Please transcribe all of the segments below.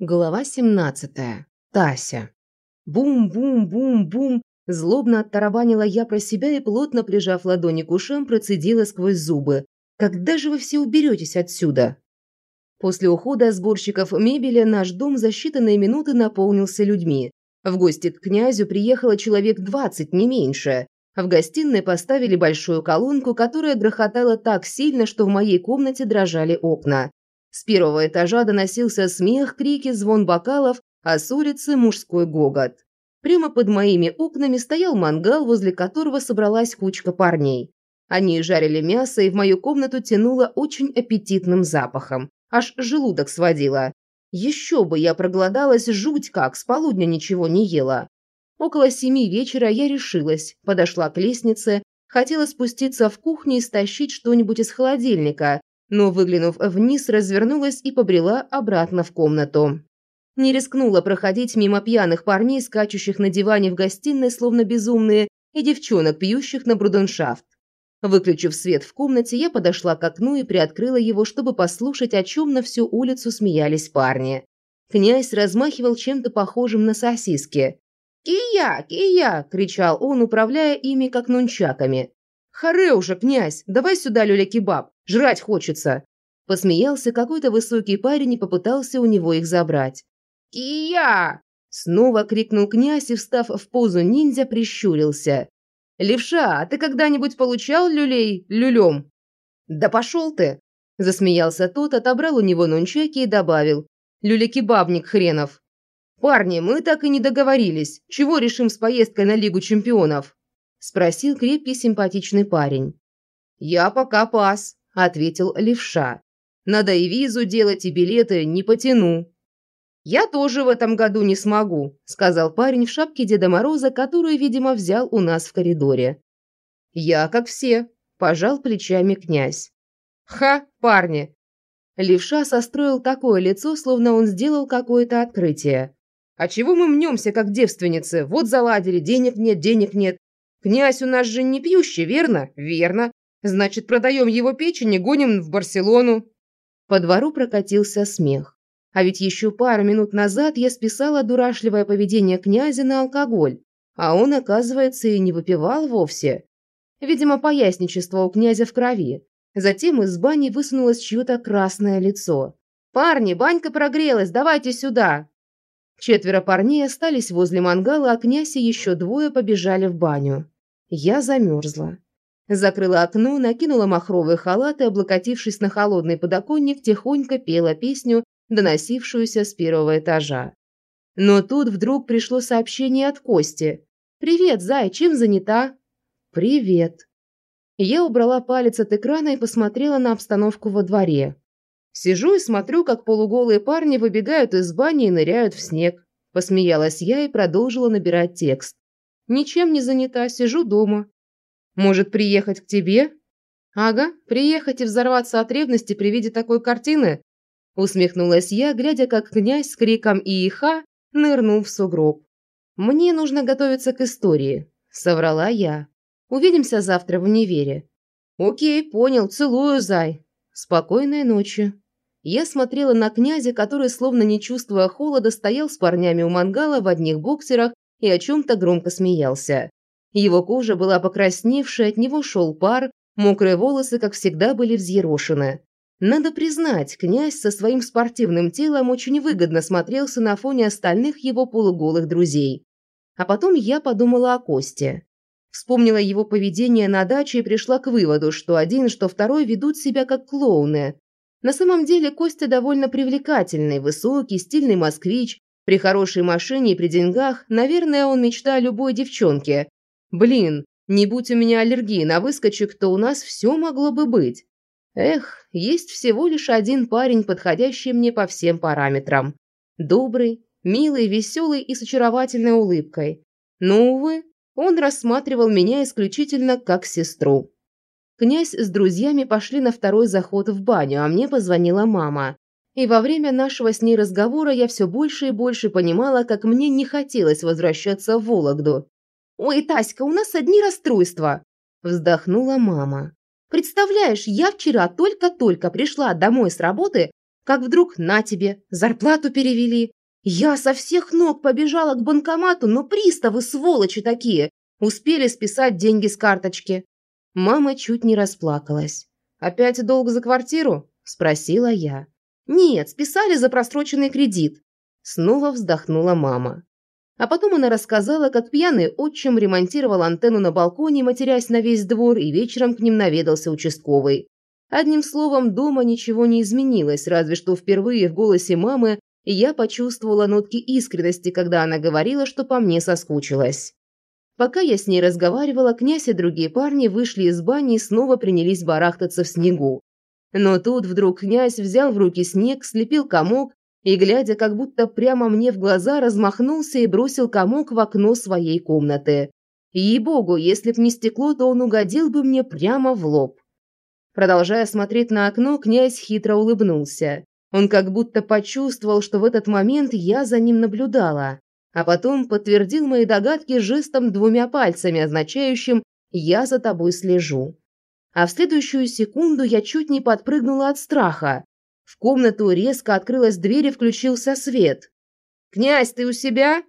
Глава 17. Тася. Бум-бум-бум-бум. Злобно оттарабанила я про себя и, плотно прижав ладони к ушам, процедила сквозь зубы. «Когда же вы все уберетесь отсюда?» После ухода сборщиков мебели наш дом за считанные минуты наполнился людьми. В гости к князю приехало человек двадцать, не меньше. В гостиной поставили большую колонку, которая грохотала так сильно, что в моей комнате дрожали окна. С первого этажа доносился смех, крики, звон бокалов, а с улицы мужской гогот. Прямо под моими окнами стоял мангал, возле которого собралась кучка парней. Они жарили мясо, и в мою комнату тянуло очень аппетитным запахом. Аж желудок сводило. Еще бы я проголодалась жуть как, с полудня ничего не ела. Около семи вечера я решилась, подошла к лестнице, хотела спуститься в кухню и стащить что-нибудь из холодильника, но, выглянув вниз, развернулась и побрела обратно в комнату. Не рискнула проходить мимо пьяных парней, скачущих на диване в гостиной, словно безумные, и девчонок, пьющих на бруденшафт. Выключив свет в комнате, я подошла к окну и приоткрыла его, чтобы послушать, о чем на всю улицу смеялись парни. Князь размахивал чем-то похожим на сосиски. «Кия! Кия!» – кричал он, управляя ими, как нунчаками. «Харе уже, князь! Давай сюда люля-кебаб! Жрать хочется!» Посмеялся какой-то высокий парень и попытался у него их забрать. «Кия!» Снова крикнул князь и, встав в позу ниндзя, прищурился. «Левша, а ты когда-нибудь получал люлей люлем?» «Да пошел ты!» Засмеялся тот, отобрал у него нунчаки и добавил. «Люля-кебабник хренов!» «Парни, мы так и не договорились. Чего решим с поездкой на Лигу чемпионов?» Спросил крепкий симпатичный парень. «Я пока пас», – ответил левша. «Надо и визу делать, и билеты не потяну». «Я тоже в этом году не смогу», – сказал парень в шапке Деда Мороза, которую, видимо, взял у нас в коридоре. «Я как все», – пожал плечами князь. «Ха, парни!» Левша состроил такое лицо, словно он сделал какое-то открытие. «А чего мы мнемся, как девственницы? Вот заладили, денег нет, денег нет. Князь у нас же не пьющий, верно? Верно. Значит, продаем его печень и гоним в Барселону. По двору прокатился смех. А ведь еще пару минут назад я списала дурашливое поведение князя на алкоголь, а он, оказывается, и не выпивал вовсе. Видимо, поясничество у князя в крови. Затем из бани высунулось чье-то красное лицо. «Парни, банька прогрелась, давайте сюда!» Четверо парней остались возле мангала, а князь и еще двое побежали в баню. Я замерзла. Закрыла окно, накинула махровый халат и, облокотившись на холодный подоконник, тихонько пела песню, доносившуюся с первого этажа. Но тут вдруг пришло сообщение от Кости. «Привет, Зай, чем занята?» «Привет». Я убрала палец от экрана и посмотрела на обстановку во дворе. Сижу и смотрю, как полуголые парни выбегают из бани и ныряют в снег. Посмеялась я и продолжила набирать текст. Ничем не занята, сижу дома. Может, приехать к тебе? Ага, приехать и взорваться от ревности при виде такой картины? Усмехнулась я, глядя, как князь с криком «Ииха!» нырнул в сугроб. «Мне нужно готовиться к истории», – соврала я. «Увидимся завтра в универе». «Окей, понял, целую, зай. Спокойной ночи». Я смотрела на князя, который, словно не чувствуя холода, стоял с парнями у мангала в одних боксерах и о чем-то громко смеялся. Его кожа была покрасневшая, от него шел пар, мокрые волосы, как всегда, были взъерошены. Надо признать, князь со своим спортивным телом очень выгодно смотрелся на фоне остальных его полуголых друзей. А потом я подумала о Косте. Вспомнила его поведение на даче и пришла к выводу, что один, что второй ведут себя как клоуны. На самом деле Костя довольно привлекательный, высокий, стильный москвич, при хорошей машине и при деньгах, наверное, он мечта любой девчонке. Блин, не будь у меня аллергии на выскочек, то у нас все могло бы быть. Эх, есть всего лишь один парень, подходящий мне по всем параметрам. Добрый, милый, веселый и с очаровательной улыбкой. Но, увы, он рассматривал меня исключительно как сестру. Князь с друзьями пошли на второй заход в баню, а мне позвонила мама. И во время нашего с ней разговора я все больше и больше понимала, как мне не хотелось возвращаться в Вологду. «Ой, Таська, у нас одни расстройства!» – вздохнула мама. «Представляешь, я вчера только-только пришла домой с работы, как вдруг на тебе, зарплату перевели. Я со всех ног побежала к банкомату, но приставы сволочи такие, успели списать деньги с карточки. Мама чуть не расплакалась. «Опять долг за квартиру?» – спросила я. «Нет, списали за просроченный кредит». Снова вздохнула мама. А потом она рассказала, как пьяный отчим ремонтировал антенну на балконе, матерясь на весь двор, и вечером к ним наведался участковый. Одним словом, дома ничего не изменилось, разве что впервые в голосе мамы я почувствовала нотки искренности, когда она говорила, что по мне соскучилась. Пока я с ней разговаривала, князь и другие парни вышли из бани и снова принялись барахтаться в снегу. Но тут вдруг князь взял в руки снег, слепил комок и, глядя как будто прямо мне в глаза, размахнулся и бросил комок в окно своей комнаты. Ей-богу, если б не стекло, то он угодил бы мне прямо в лоб. Продолжая смотреть на окно, князь хитро улыбнулся. Он как будто почувствовал, что в этот момент я за ним наблюдала, а потом подтвердил мои догадки жестом двумя пальцами, означающим «я за тобой слежу». А в следующую секунду я чуть не подпрыгнула от страха. В комнату резко открылась дверь и включился свет. «Князь, ты у себя?»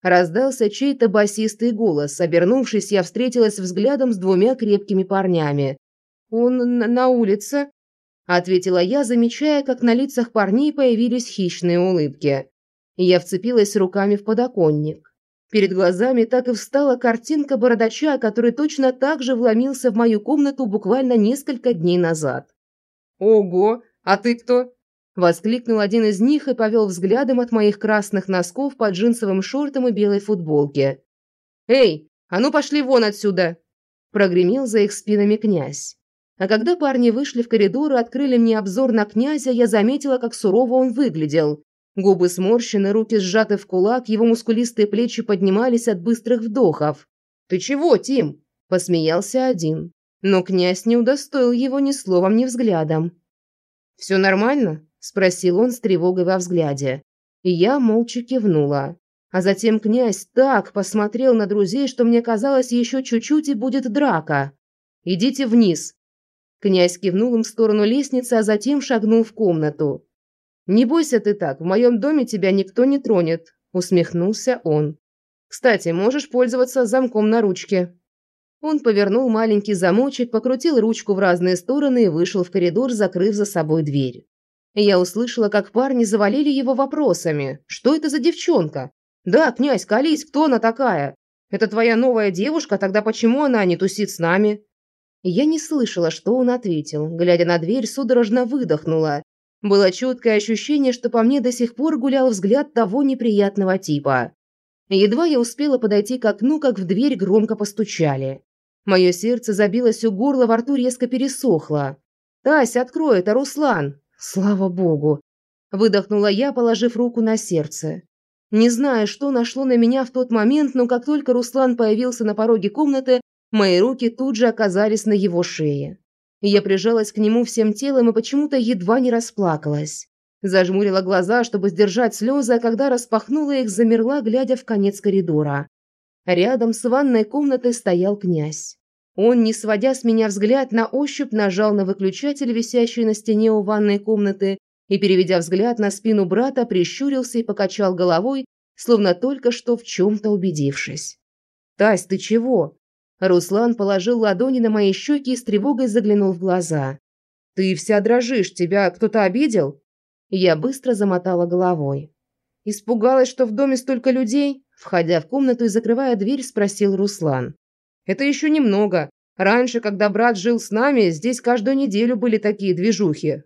Раздался чей-то басистый голос. Обернувшись, я встретилась взглядом с двумя крепкими парнями. «Он на улице», – ответила я, замечая, как на лицах парней появились хищные улыбки. Я вцепилась руками в подоконник. Перед глазами так и встала картинка бородача, который точно так же вломился в мою комнату буквально несколько дней назад. «Ого! А ты кто?» – воскликнул один из них и повел взглядом от моих красных носков под джинсовым шортом и белой футболке. «Эй, а ну пошли вон отсюда!» – прогремел за их спинами князь. А когда парни вышли в коридор и открыли мне обзор на князя, я заметила, как сурово он выглядел. Губы сморщены, руки сжаты в кулак, его мускулистые плечи поднимались от быстрых вдохов. «Ты чего, Тим?» – посмеялся один. Но князь не удостоил его ни словом, ни взглядом. «Все нормально?» – спросил он с тревогой во взгляде. И я молча кивнула. А затем князь так посмотрел на друзей, что мне казалось, еще чуть-чуть и будет драка. «Идите вниз», Князь кивнул им в сторону лестницы, а затем шагнул в комнату. «Не бойся ты так, в моем доме тебя никто не тронет», – усмехнулся он. «Кстати, можешь пользоваться замком на ручке». Он повернул маленький замочек, покрутил ручку в разные стороны и вышел в коридор, закрыв за собой дверь. Я услышала, как парни завалили его вопросами. «Что это за девчонка?» «Да, князь, колись, кто она такая?» «Это твоя новая девушка, тогда почему она не тусит с нами?» Я не слышала, что он ответил. Глядя на дверь, судорожно выдохнула. Было чуткое ощущение, что по мне до сих пор гулял взгляд того неприятного типа. Едва я успела подойти к окну, как в дверь громко постучали. Мое сердце забилось у горла, во рту резко пересохло. «Тась, открой, это Руслан!» «Слава богу!» Выдохнула я, положив руку на сердце. Не знаю, что нашло на меня в тот момент, но как только Руслан появился на пороге комнаты, Мои руки тут же оказались на его шее. Я прижалась к нему всем телом и почему-то едва не расплакалась. Зажмурила глаза, чтобы сдержать слезы, а когда распахнула их, замерла, глядя в конец коридора. Рядом с ванной комнатой стоял князь. Он, не сводя с меня взгляд, на ощупь нажал на выключатель, висящий на стене у ванной комнаты, и, переведя взгляд на спину брата, прищурился и покачал головой, словно только что в чем-то убедившись. «Тась, ты чего?» Руслан положил ладони на мои щеки и с тревогой заглянул в глаза. «Ты вся дрожишь, тебя кто-то обидел?» Я быстро замотала головой. «Испугалась, что в доме столько людей?» Входя в комнату и закрывая дверь, спросил Руслан. «Это еще немного. Раньше, когда брат жил с нами, здесь каждую неделю были такие движухи.